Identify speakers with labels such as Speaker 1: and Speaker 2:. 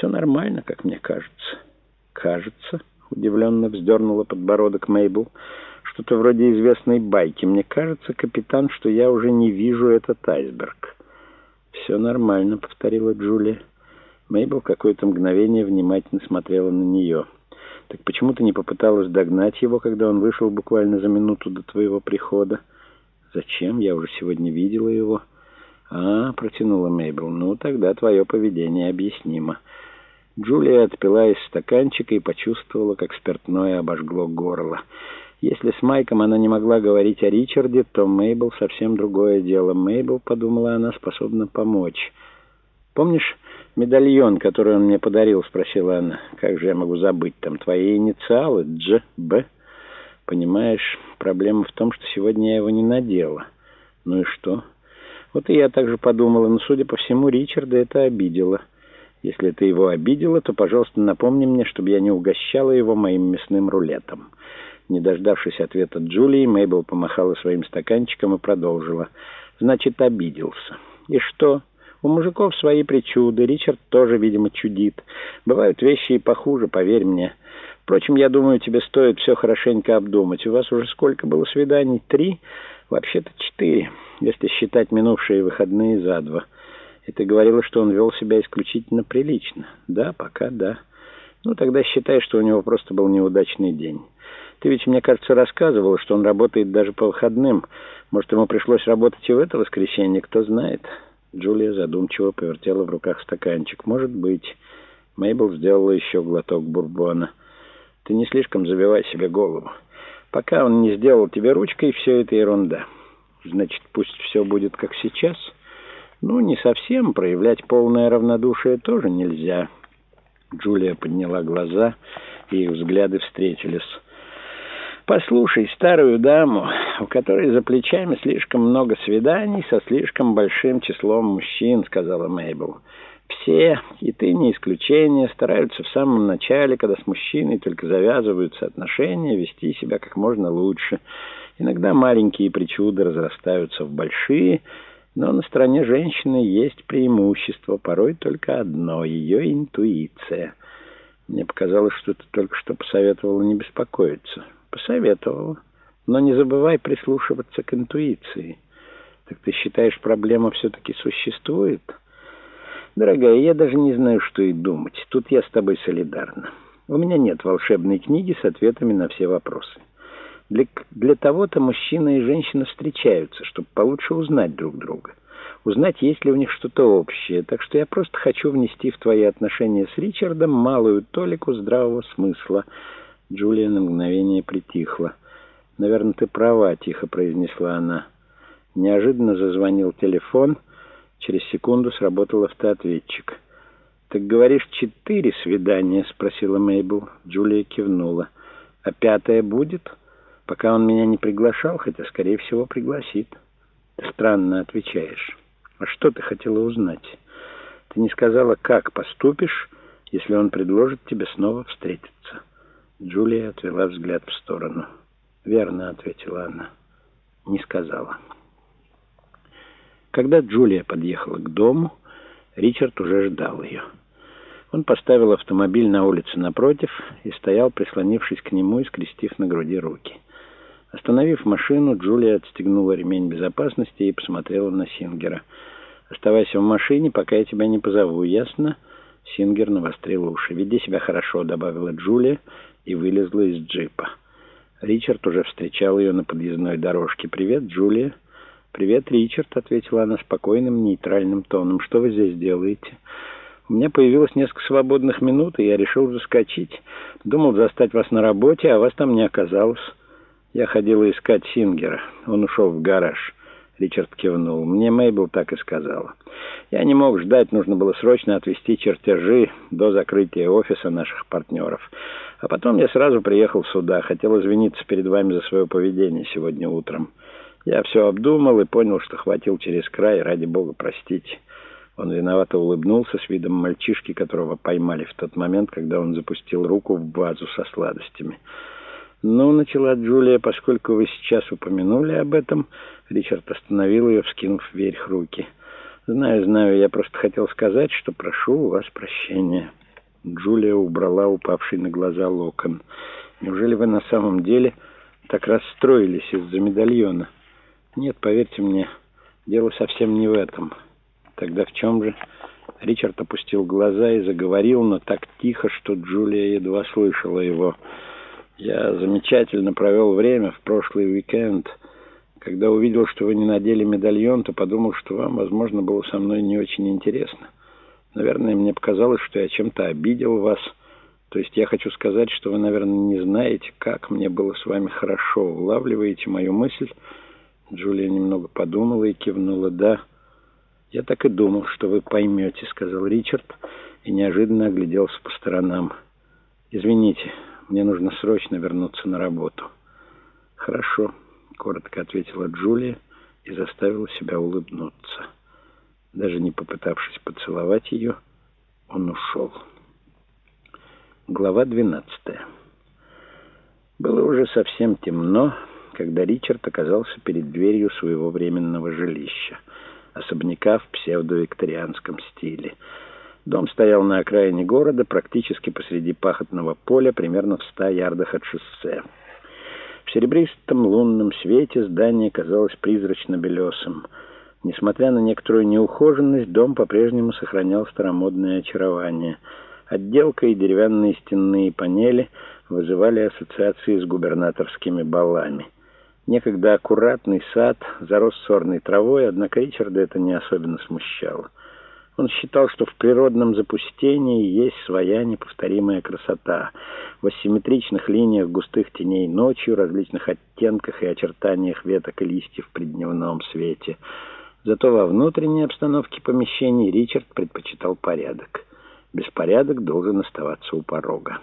Speaker 1: Все нормально, как мне кажется. Кажется, удивленно вздернула подбородок Мейбл. Что-то вроде известной байки. Мне кажется, капитан, что я уже не вижу этот айсберг. Все нормально, повторила Джулия. Мейбл какое-то мгновение внимательно смотрела на нее. «Так почему ты не попыталась догнать его, когда он вышел буквально за минуту до твоего прихода?» «Зачем? Я уже сегодня видела его». «А, — протянула Мейбл, — ну, тогда твое поведение объяснимо». Джулия отпила из стаканчика и почувствовала, как спиртное обожгло горло. Если с Майком она не могла говорить о Ричарде, то Мейбл совсем другое дело. Мейбл, подумала она, способна помочь. «Помнишь медальон, который он мне подарил?» — спросила она. «Как же я могу забыть? Там твои инициалы? Дж, Б?» «Понимаешь, проблема в том, что сегодня я его не надела». «Ну и что?» Вот и я также подумала, но, судя по всему, Ричарда это обидело. Если это его обидело, то, пожалуйста, напомни мне, чтобы я не угощала его моим мясным рулетом». Не дождавшись ответа Джулии, Мейбл помахала своим стаканчиком и продолжила. «Значит, обиделся. И что?» У мужиков свои причуды, Ричард тоже, видимо, чудит. Бывают вещи и похуже, поверь мне. Впрочем, я думаю, тебе стоит все хорошенько обдумать. У вас уже сколько было свиданий? Три? Вообще-то четыре, если считать минувшие выходные за два. И ты говорила, что он вел себя исключительно прилично. Да, пока да. Ну, тогда считай, что у него просто был неудачный день. Ты ведь, мне кажется, рассказывала, что он работает даже по выходным. Может, ему пришлось работать и в это воскресенье, кто знает». Джулия задумчиво повертела в руках стаканчик. «Может быть». Мейбл сделала еще глоток бурбона. «Ты не слишком забивай себе голову. Пока он не сделал тебе ручкой, все это ерунда. Значит, пусть все будет как сейчас. Ну, не совсем. Проявлять полное равнодушие тоже нельзя». Джулия подняла глаза, и их взгляды встретились. Послушай старую даму, у которой за плечами слишком много свиданий со слишком большим числом мужчин, сказала Мейбл. Все, и ты не исключение, стараются в самом начале, когда с мужчиной только завязываются отношения, вести себя как можно лучше. Иногда маленькие причуды разрастаются в большие, но на стороне женщины есть преимущество, порой только одно — ее интуиция. Мне показалось, что ты только что посоветовала не беспокоиться. Посоветовала. Но не забывай прислушиваться к интуиции. Так ты считаешь, проблема все-таки существует? Дорогая, я даже не знаю, что и думать. Тут я с тобой солидарна. У меня нет волшебной книги с ответами на все вопросы. Для, для того-то мужчина и женщина встречаются, чтобы получше узнать друг друга. Узнать, есть ли у них что-то общее. Так что я просто хочу внести в твои отношения с Ричардом малую толику здравого смысла — Джулия на мгновение притихла. «Наверное, ты права», — тихо произнесла она. Неожиданно зазвонил телефон. Через секунду сработал автоответчик. «Так говоришь, четыре свидания?» — спросила Мейбл. Джулия кивнула. «А пятое будет?» «Пока он меня не приглашал, хотя, скорее всего, пригласит». «Ты странно отвечаешь. А что ты хотела узнать? Ты не сказала, как поступишь, если он предложит тебе снова встретиться?» Джулия отвела взгляд в сторону. «Верно», — ответила она. «Не сказала». Когда Джулия подъехала к дому, Ричард уже ждал ее. Он поставил автомобиль на улице напротив и стоял, прислонившись к нему и скрестив на груди руки. Остановив машину, Джулия отстегнула ремень безопасности и посмотрела на Сингера. «Оставайся в машине, пока я тебя не позову, ясно?» Сингер навострил уши. «Веди себя хорошо», — добавила Джулия, — и вылезла из джипа. Ричард уже встречал ее на подъездной дорожке. «Привет, Джулия». «Привет, Ричард», — ответила она спокойным, нейтральным тоном. «Что вы здесь делаете?» «У меня появилось несколько свободных минут, и я решил заскочить. Думал застать вас на работе, а вас там не оказалось. Я ходила искать Сингера. Он ушел в гараж». Ричард кивнул. «Мне Мейбл так и сказала. Я не мог ждать, нужно было срочно отвезти чертежи до закрытия офиса наших партнеров». А потом я сразу приехал сюда. Хотел извиниться перед вами за свое поведение сегодня утром. Я все обдумал и понял, что хватил через край. Ради бога, простите. Он виновато улыбнулся с видом мальчишки, которого поймали в тот момент, когда он запустил руку в вазу со сладостями. «Ну, — начала Джулия, — поскольку вы сейчас упомянули об этом...» Ричард остановил ее, вскинув вверх руки. «Знаю, знаю, я просто хотел сказать, что прошу у вас прощения». Джулия убрала упавший на глаза локон. «Неужели вы на самом деле так расстроились из-за медальона?» «Нет, поверьте мне, дело совсем не в этом». «Тогда в чем же?» Ричард опустил глаза и заговорил, но так тихо, что Джулия едва слышала его. «Я замечательно провел время в прошлый уикенд. Когда увидел, что вы не надели медальон, то подумал, что вам, возможно, было со мной не очень интересно». Наверное, мне показалось, что я чем-то обидел вас. То есть я хочу сказать, что вы, наверное, не знаете, как мне было с вами хорошо. Улавливаете мою мысль?» Джулия немного подумала и кивнула. «Да, я так и думал, что вы поймете», — сказал Ричард и неожиданно огляделся по сторонам. «Извините, мне нужно срочно вернуться на работу». «Хорошо», — коротко ответила Джулия и заставила себя улыбнуться. Даже не попытавшись поцеловать ее, он ушел. Глава 12 Было уже совсем темно, когда Ричард оказался перед дверью своего временного жилища, особняка в псевдовикторианском стиле. Дом стоял на окраине города, практически посреди пахотного поля, примерно в ста ярдах от шоссе. В серебристом лунном свете здание казалось призрачно-белесым — Несмотря на некоторую неухоженность, дом по-прежнему сохранял старомодное очарование. Отделка и деревянные стенные панели вызывали ассоциации с губернаторскими балами. Некогда аккуратный сад зарос сорной травой, однако Ричарда это не особенно смущало. Он считал, что в природном запустении есть своя неповторимая красота. В асимметричных линиях густых теней ночью, различных оттенках и очертаниях веток и листьев при дневном свете — Зато во внутренней обстановке помещений Ричард предпочитал порядок. Беспорядок должен оставаться у порога.